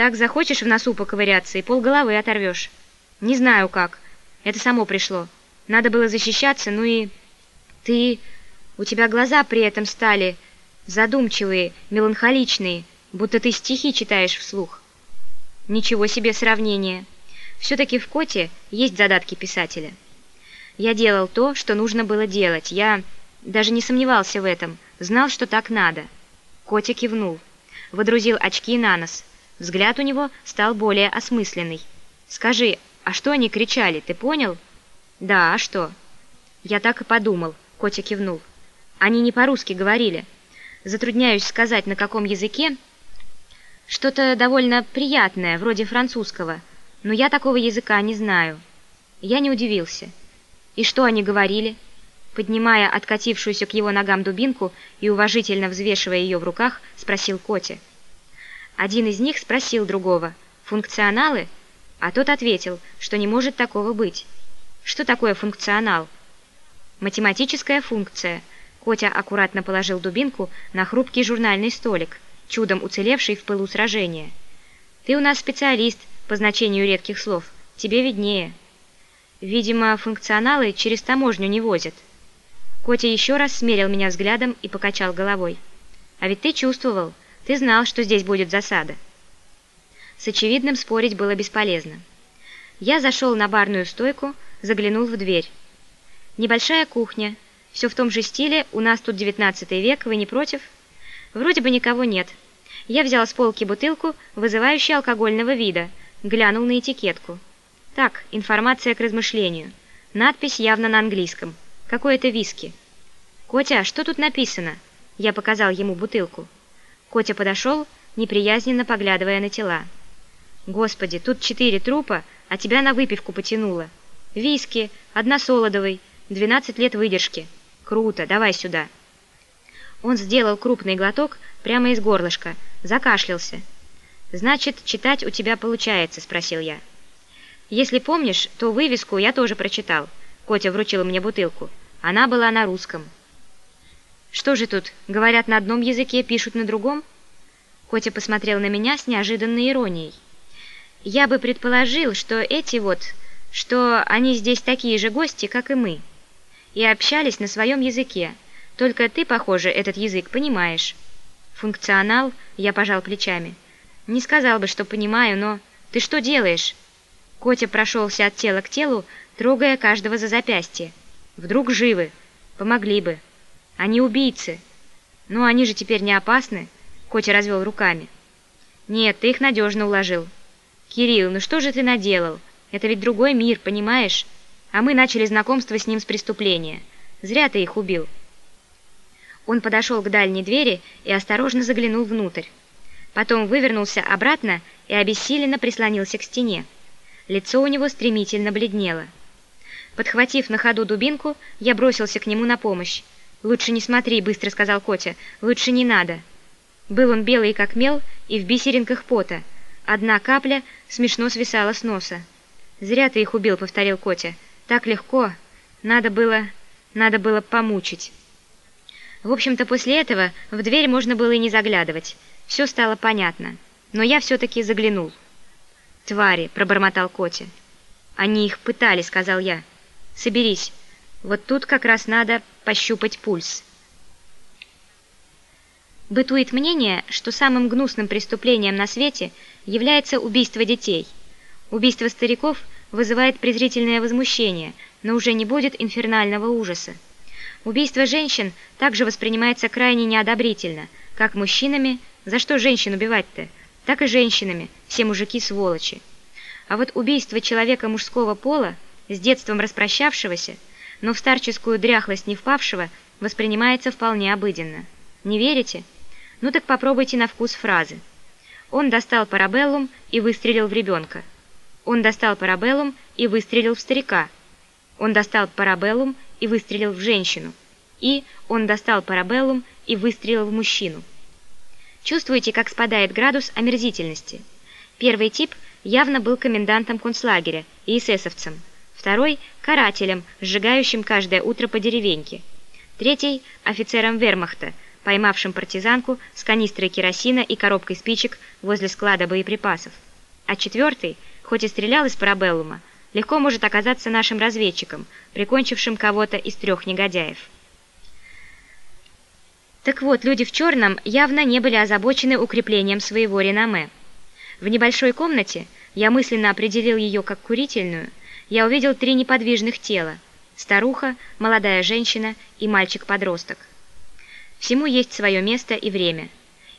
Так захочешь в носу поковыряться и полголовы оторвешь. Не знаю как. Это само пришло. Надо было защищаться, ну и... Ты... У тебя глаза при этом стали задумчивые, меланхоличные, будто ты стихи читаешь вслух. Ничего себе сравнение. Все-таки в Коте есть задатки писателя. Я делал то, что нужно было делать. Я даже не сомневался в этом. Знал, что так надо. Котя кивнул. Водрузил очки на нос. Взгляд у него стал более осмысленный. «Скажи, а что они кричали, ты понял?» «Да, а что?» «Я так и подумал», — Котя кивнул. «Они не по-русски говорили. Затрудняюсь сказать, на каком языке. Что-то довольно приятное, вроде французского, но я такого языка не знаю». Я не удивился. «И что они говорили?» Поднимая откатившуюся к его ногам дубинку и уважительно взвешивая ее в руках, спросил Котя. Один из них спросил другого «Функционалы?» А тот ответил, что не может такого быть. Что такое функционал? Математическая функция. Котя аккуратно положил дубинку на хрупкий журнальный столик, чудом уцелевший в пылу сражения. Ты у нас специалист по значению редких слов. Тебе виднее. Видимо, функционалы через таможню не возят. Котя еще раз смерил меня взглядом и покачал головой. А ведь ты чувствовал, ты знал, что здесь будет засада. С очевидным спорить было бесполезно. Я зашел на барную стойку, заглянул в дверь. Небольшая кухня. Все в том же стиле, у нас тут 19 век, вы не против? Вроде бы никого нет. Я взял с полки бутылку, вызывающую алкогольного вида, глянул на этикетку. Так, информация к размышлению. Надпись явно на английском. Какое-то виски. «Котя, что тут написано?» Я показал ему бутылку. Котя подошел, неприязненно поглядывая на тела. «Господи, тут четыре трупа, а тебя на выпивку потянуло. Виски, односолодовый, двенадцать лет выдержки. Круто, давай сюда». Он сделал крупный глоток прямо из горлышка, закашлялся. «Значит, читать у тебя получается?» – спросил я. «Если помнишь, то вывеску я тоже прочитал». Котя вручила мне бутылку. Она была на русском. «Что же тут, говорят на одном языке, пишут на другом?» Котя посмотрел на меня с неожиданной иронией. «Я бы предположил, что эти вот, что они здесь такие же гости, как и мы, и общались на своем языке, только ты, похоже, этот язык понимаешь». «Функционал?» — я пожал плечами. «Не сказал бы, что понимаю, но... Ты что делаешь?» Котя прошелся от тела к телу, трогая каждого за запястье. «Вдруг живы? Помогли бы». Они убийцы. Но они же теперь не опасны, Котя развел руками. Нет, ты их надежно уложил. Кирилл, ну что же ты наделал? Это ведь другой мир, понимаешь? А мы начали знакомство с ним с преступления. Зря ты их убил. Он подошел к дальней двери и осторожно заглянул внутрь. Потом вывернулся обратно и обессиленно прислонился к стене. Лицо у него стремительно бледнело. Подхватив на ходу дубинку, я бросился к нему на помощь. «Лучше не смотри», — быстро сказал Котя. «Лучше не надо». Был он белый, как мел, и в бисеринках пота. Одна капля смешно свисала с носа. «Зря ты их убил», — повторил Котя. «Так легко. Надо было... надо было помучить». В общем-то, после этого в дверь можно было и не заглядывать. Все стало понятно. Но я все-таки заглянул. «Твари», — пробормотал Котя. «Они их пытали», — сказал я. «Соберись. Вот тут как раз надо пощупать пульс. Бытует мнение, что самым гнусным преступлением на свете является убийство детей. Убийство стариков вызывает презрительное возмущение, но уже не будет инфернального ужаса. Убийство женщин также воспринимается крайне неодобрительно, как мужчинами, за что женщин убивать-то, так и женщинами, все мужики сволочи. А вот убийство человека мужского пола, с детством распрощавшегося – но в старческую дряхлость не впавшего воспринимается вполне обыденно. Не верите? Ну так попробуйте на вкус фразы. Он достал парабеллум и выстрелил в ребенка. Он достал парабеллум и выстрелил в старика. Он достал парабеллум и выстрелил в женщину. И он достал парабеллум и выстрелил в мужчину. Чувствуете, как спадает градус омерзительности? Первый тип явно был комендантом концлагеря и эсэсовцем второй – карателем, сжигающим каждое утро по деревеньке, третий – офицером вермахта, поймавшим партизанку с канистрой керосина и коробкой спичек возле склада боеприпасов. А четвертый, хоть и стрелял из парабеллума, легко может оказаться нашим разведчиком, прикончившим кого-то из трех негодяев. Так вот, люди в черном явно не были озабочены укреплением своего реноме. В небольшой комнате, я мысленно определил ее как курительную, я увидел три неподвижных тела – старуха, молодая женщина и мальчик-подросток. Всему есть свое место и время.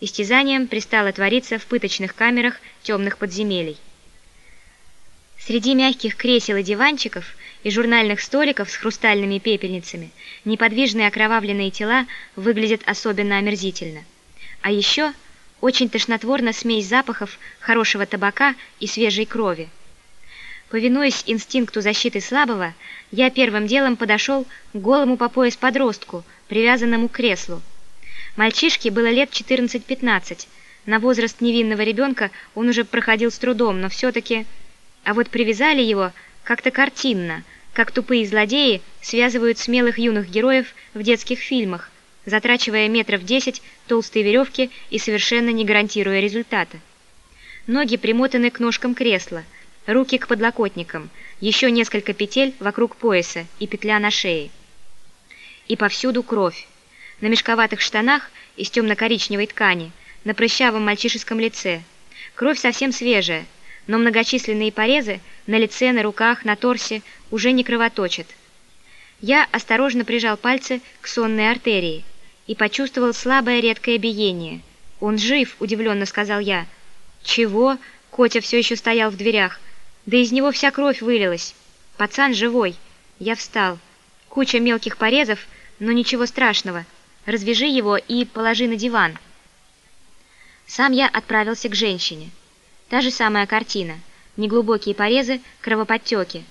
Истязанием пристало твориться в пыточных камерах темных подземелий. Среди мягких кресел и диванчиков и журнальных столиков с хрустальными пепельницами неподвижные окровавленные тела выглядят особенно омерзительно. А еще очень тошнотворна смесь запахов хорошего табака и свежей крови. Повинуясь инстинкту защиты слабого, я первым делом подошел к голому по пояс подростку, привязанному к креслу. Мальчишке было лет 14-15. На возраст невинного ребенка он уже проходил с трудом, но все-таки... А вот привязали его как-то картинно, как тупые злодеи связывают смелых юных героев в детских фильмах, затрачивая метров десять толстые веревки и совершенно не гарантируя результата. Ноги примотаны к ножкам кресла, руки к подлокотникам, еще несколько петель вокруг пояса и петля на шее. И повсюду кровь. На мешковатых штанах из темно-коричневой ткани, на прыщавом мальчишеском лице. Кровь совсем свежая, но многочисленные порезы на лице, на руках, на торсе уже не кровоточат. Я осторожно прижал пальцы к сонной артерии и почувствовал слабое редкое биение. «Он жив!» – удивленно сказал я. «Чего?» – Котя все еще стоял в дверях. «Да из него вся кровь вылилась. Пацан живой!» Я встал. Куча мелких порезов, но ничего страшного. Развяжи его и положи на диван. Сам я отправился к женщине. Та же самая картина. Неглубокие порезы, кровоподтеки.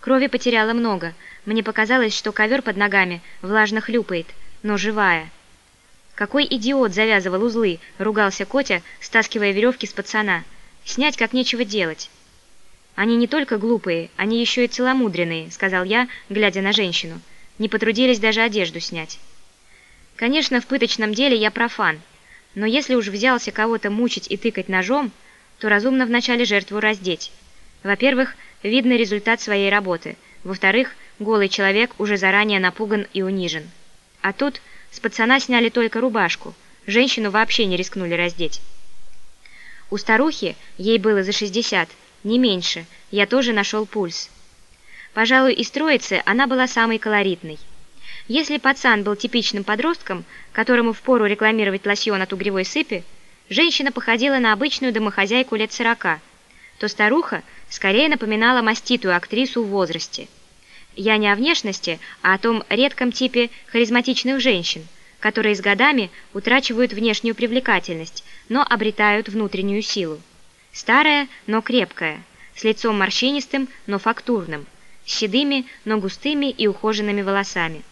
Крови потеряла много. Мне показалось, что ковер под ногами влажно хлюпает, но живая. «Какой идиот завязывал узлы!» — ругался Котя, стаскивая веревки с пацана. «Снять как нечего делать». «Они не только глупые, они еще и целомудренные», — сказал я, глядя на женщину. «Не потрудились даже одежду снять». Конечно, в пыточном деле я профан, но если уж взялся кого-то мучить и тыкать ножом, то разумно вначале жертву раздеть. Во-первых, видно результат своей работы. Во-вторых, голый человек уже заранее напуган и унижен. А тут с пацана сняли только рубашку, женщину вообще не рискнули раздеть. У старухи, ей было за 60, не меньше, я тоже нашел пульс. Пожалуй, из троицы она была самой колоритной. Если пацан был типичным подростком, которому впору рекламировать лосьон от угревой сыпи, женщина походила на обычную домохозяйку лет сорока, то старуха скорее напоминала маститую актрису в возрасте. Я не о внешности, а о том редком типе харизматичных женщин, которые с годами утрачивают внешнюю привлекательность, но обретают внутреннюю силу. Старая, но крепкая, с лицом морщинистым, но фактурным, с седыми, но густыми и ухоженными волосами.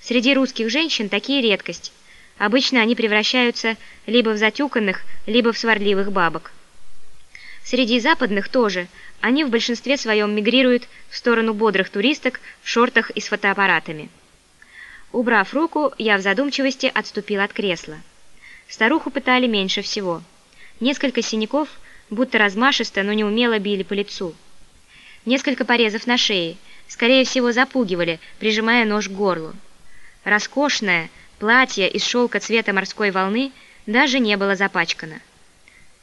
Среди русских женщин такие редкость, Обычно они превращаются либо в затюканных, либо в сварливых бабок. Среди западных тоже. Они в большинстве своем мигрируют в сторону бодрых туристок в шортах и с фотоаппаратами. Убрав руку, я в задумчивости отступил от кресла. Старуху пытали меньше всего. Несколько синяков, будто размашисто, но неумело били по лицу. Несколько порезов на шее, скорее всего, запугивали, прижимая нож к горлу. Роскошная, Платье из шелка цвета морской волны даже не было запачкано.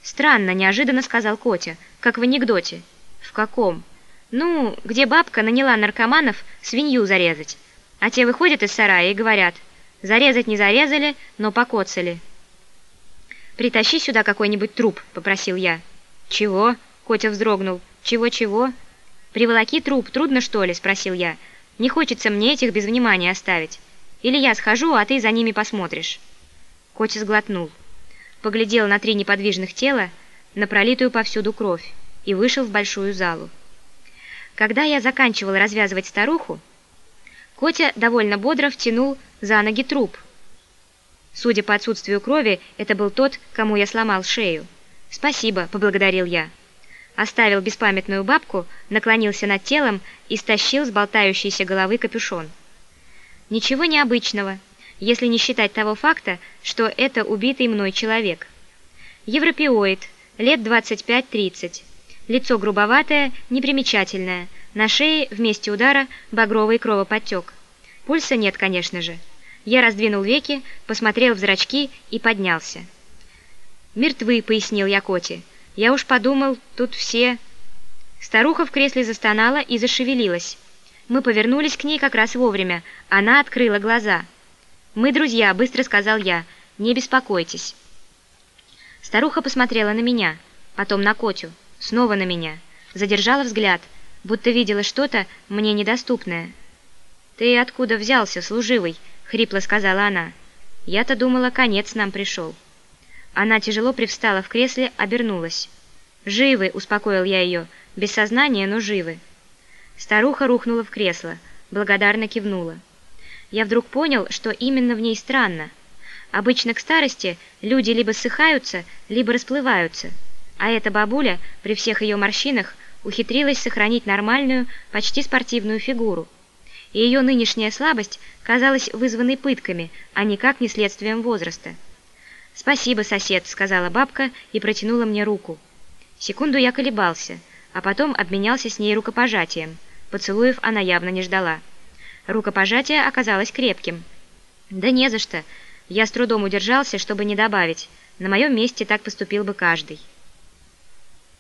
«Странно», — неожиданно сказал Котя, — «как в анекдоте». «В каком?» «Ну, где бабка наняла наркоманов свинью зарезать, а те выходят из сарая и говорят, зарезать не зарезали, но покоцали». «Притащи сюда какой-нибудь труп», — попросил я. «Чего?» — Котя вздрогнул. «Чего-чего?» «Приволоки труп, трудно что ли?» — спросил я. «Не хочется мне этих без внимания оставить». Или я схожу, а ты за ними посмотришь». Котя сглотнул, поглядел на три неподвижных тела, на пролитую повсюду кровь, и вышел в большую залу. Когда я заканчивал развязывать старуху, Котя довольно бодро втянул за ноги труп. Судя по отсутствию крови, это был тот, кому я сломал шею. «Спасибо», — поблагодарил я. Оставил беспамятную бабку, наклонился над телом и стащил с болтающейся головы капюшон. Ничего необычного. если не считать того факта, что это убитый мной человек. Европеоид, лет 25-30. Лицо грубоватое, непримечательное. На шее вместе удара багровый кровоподтек. Пульса нет, конечно же. Я раздвинул веки, посмотрел в зрачки и поднялся. «Мертвы», — пояснил я Коте. «Я уж подумал, тут все...» Старуха в кресле застонала и зашевелилась. Мы повернулись к ней как раз вовремя. Она открыла глаза. «Мы друзья», — быстро сказал я. «Не беспокойтесь». Старуха посмотрела на меня, потом на Котю, снова на меня. Задержала взгляд, будто видела что-то мне недоступное. «Ты откуда взялся, служивый?» — хрипло сказала она. «Я-то думала, конец нам пришел». Она тяжело привстала в кресле, обернулась. «Живы!» — успокоил я ее. «Без сознания, но живы!» Старуха рухнула в кресло, благодарно кивнула. Я вдруг понял, что именно в ней странно. Обычно к старости люди либо ссыхаются, либо расплываются, а эта бабуля при всех ее морщинах ухитрилась сохранить нормальную, почти спортивную фигуру. И ее нынешняя слабость казалась вызванной пытками, а никак не следствием возраста. «Спасибо, сосед», — сказала бабка и протянула мне руку. Секунду я колебался, а потом обменялся с ней рукопожатием. Поцелуев она явно не ждала. Рукопожатие оказалось крепким. «Да не за что. Я с трудом удержался, чтобы не добавить. На моем месте так поступил бы каждый».